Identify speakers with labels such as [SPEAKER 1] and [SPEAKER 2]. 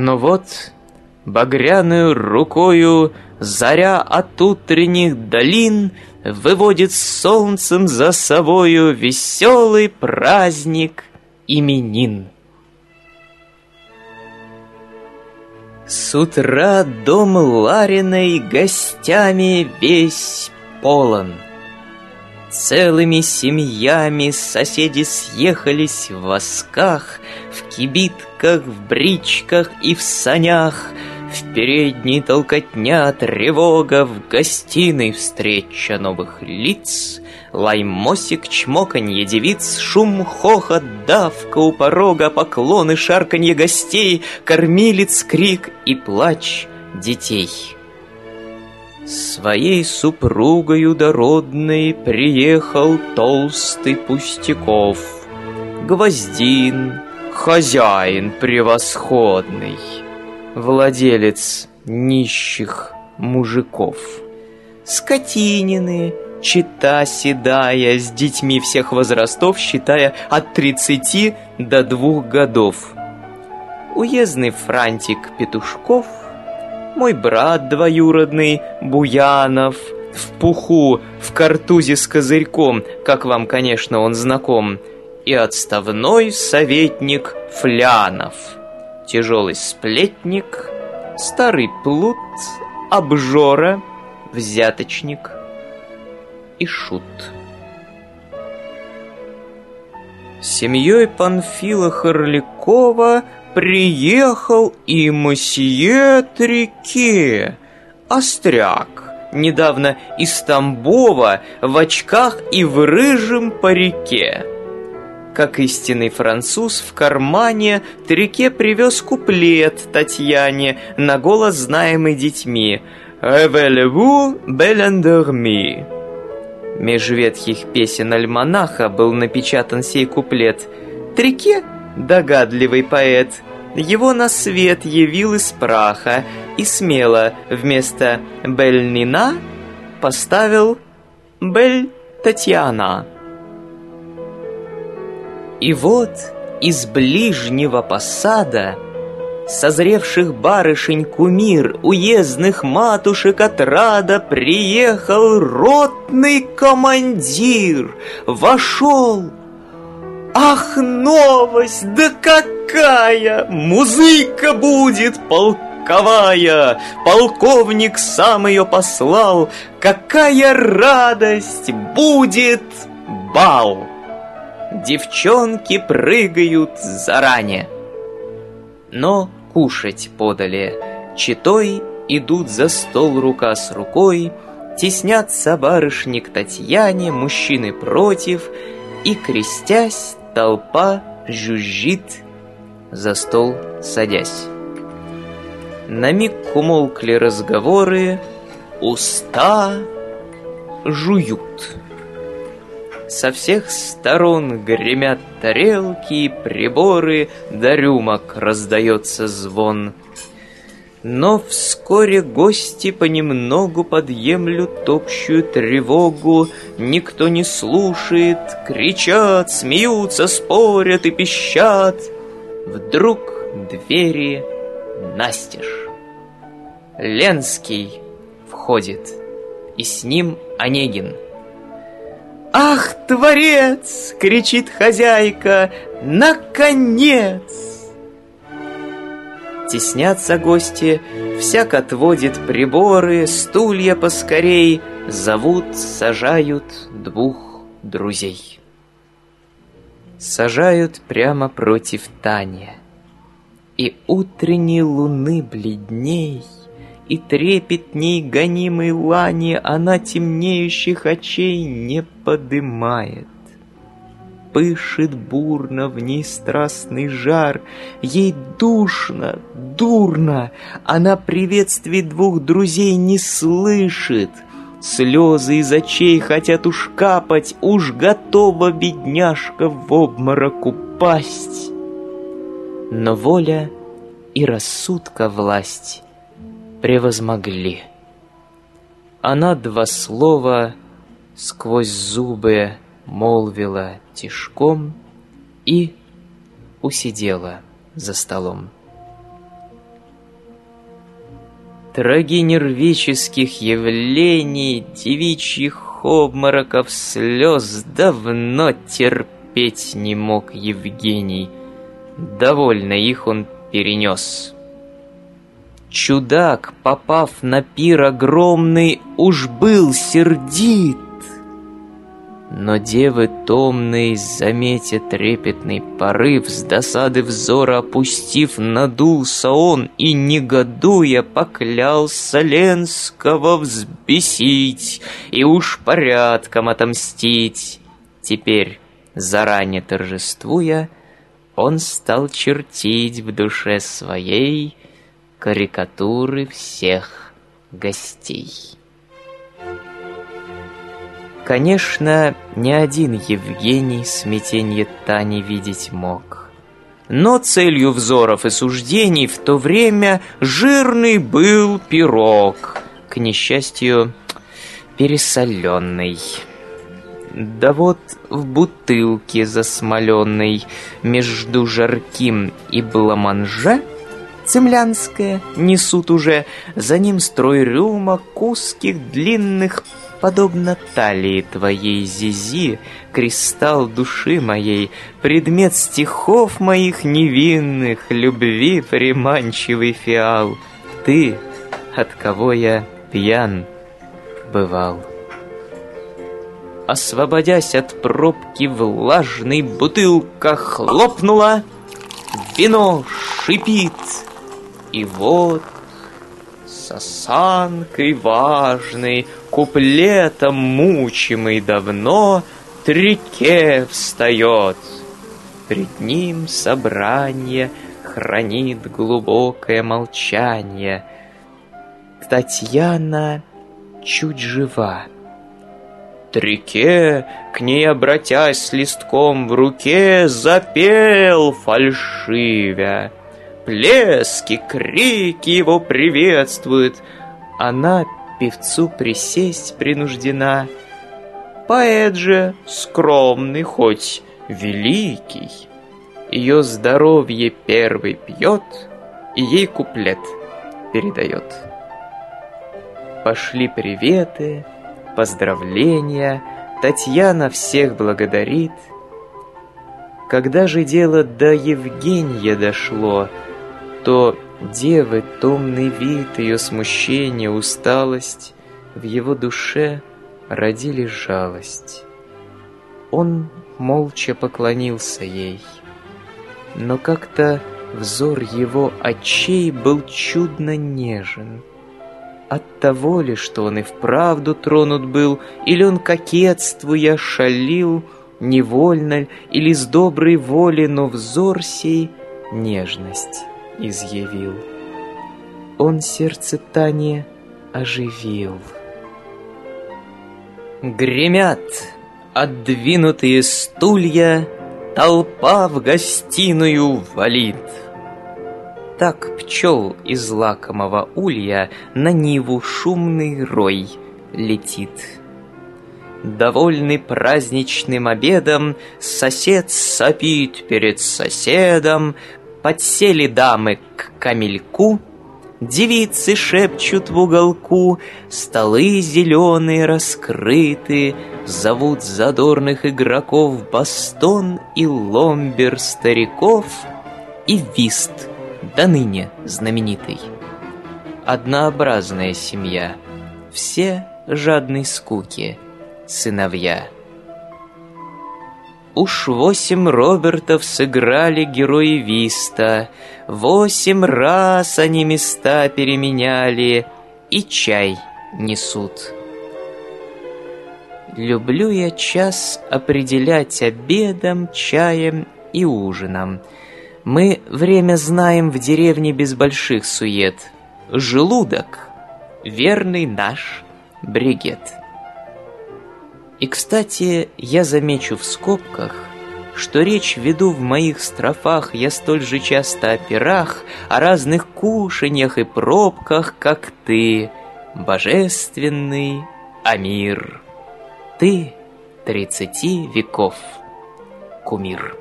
[SPEAKER 1] Но вот багряную рукою Заря от утренних долин Выводит солнцем за собою Веселый праздник именин. С утра дом Лариной гостями весь полон. Целыми семьями соседи съехались в восках, В кибитках, в бричках и в санях — в передней толкотня тревога, В гостиной встреча новых лиц, Лаймосик, чмоканье девиц, Шум, хохот, давка у порога, Поклоны, шарканье гостей, Кормилец, крик и плач детей. Своей супругою дородной Приехал толстый Пустяков, Гвоздин, хозяин превосходный — владелец нищих мужиков. Скотинины, чита седая, с детьми всех возрастов, считая от 30 до двух годов. Уездный франтик Петушков, мой брат двоюродный Буянов, в пуху, в картузе с козырьком, как вам, конечно, он знаком, и отставной советник Флянов — тяжелый сплетник, старый плут, обжора, взяточник и шут. Семьей Панфила Харлякова приехал и мосье Трике, остряк, недавно из Тамбова, в очках и в рыжем парике как истинный француз, в кармане Трике привез куплет Татьяне, на голос знаемый детьми «Ревелеву белендерми». Меж ветхих песен альманаха был напечатан сей куплет. Трике, догадливый поэт, его на свет явил из праха и смело вместо «Бельнина» поставил «Бель Татьяна». И вот из ближнего посада Созревших барышень кумир, Уездных матушек отрада Приехал ротный командир, Вошел. Ах, новость, да какая! Музыка будет полковая! Полковник сам ее послал, Какая радость будет бал! Девчонки прыгают заранее. Но кушать подали. Читой идут за стол рука с рукой, Теснятся барышни к Татьяне, мужчины против, И, крестясь, толпа жужжит, за стол садясь. На миг умолкли разговоры, уста жуют. Со всех сторон гремят тарелки и приборы, До рюмок раздается звон. Но вскоре гости понемногу подъемлют общую тревогу, Никто не слушает, кричат, смеются, спорят и пищат. Вдруг двери настежь. Ленский входит, и с ним Онегин — «Ах, творец!» — кричит хозяйка. «Наконец!» Теснятся гости, всяк отводит приборы, стулья поскорей, зовут, сажают двух друзей. Сажают прямо против Тани, и утренней луны бледней — и трепетней гонимой лани Она темнеющих очей не подымает. Пышет бурно в ней страстный жар, Ей душно, дурно, Она приветствий двух друзей не слышит. Слезы из очей хотят уж капать, Уж готова бедняжка в обморок упасть. Но воля и рассудка власть превозмогли. Она два слова сквозь зубы молвила тишком и усидела за столом. Троги нервических явлений, девичьих обмороков, слез давно терпеть не мог Евгений. Довольно их он перенес. Чудак, попав на пир огромный, уж был сердит. Но девы томные, заметя трепетный порыв, С досады взора опустив, надулся он И, негодуя, поклялся Ленского взбесить И уж порядком отомстить. Теперь, заранее торжествуя, Он стал чертить в душе своей Карикатуры всех гостей. Конечно, ни один Евгений смятенье Тани видеть мог. Но целью взоров и суждений в то время жирный был пирог, к несчастью, пересоленный. Да вот в бутылке засмоленной между жарким и бламанже цемлянское несут уже, за ним строй рюмок узких длинных Подобно талии твоей, Зизи, Кристалл души моей, Предмет стихов моих невинных, Любви приманчивый фиал, Ты, от кого я пьян бывал. Освободясь от пробки влажной, Бутылка хлопнула, Вино шипит, и вот с осанкой важной, куплетом мучимый давно, Трике встает. Пред ним собрание хранит глубокое молчание. Татьяна чуть жива. Трике, к ней обратясь с листком в руке, запел фальшивя. Плески, крики его приветствуют. Она певцу присесть принуждена. Поэт же скромный, хоть великий. Ее здоровье первый пьет, и ей куплет передает. Пошли приветы, поздравления, Татьяна всех благодарит. Когда же дело до Евгения дошло, то девы томный вид, ее смущение, усталость в его душе родили жалость. Он молча поклонился ей, но как-то взор его очей был чудно нежен. От того ли, что он и вправду тронут был, или он кокетствуя шалил, невольно, или с доброй воли, но взор сей — нежность изъявил. Он сердце Тани оживил. Гремят отдвинутые стулья, Толпа в гостиную валит. Так пчел из лакомого улья На ниву шумный рой летит. Довольный праздничным обедом, Сосед сопит перед соседом, Подсели дамы к камельку, Девицы шепчут в уголку, Столы зеленые раскрыты, Зовут задорных игроков Бастон и ломбер стариков И вист, до ныне знаменитый. Однообразная семья, Все жадной скуки, сыновья. Уж восемь Робертов сыграли герои Виста, Восемь раз они места переменяли И чай несут. Люблю я час определять обедом, чаем и ужином. Мы время знаем в деревне без больших сует. Желудок — верный наш бригет. И, кстати, я замечу в скобках, что речь веду в моих строфах я столь же часто о пирах, о разных кушаньях и пробках, как ты, божественный Амир. Ты тридцати веков, кумир.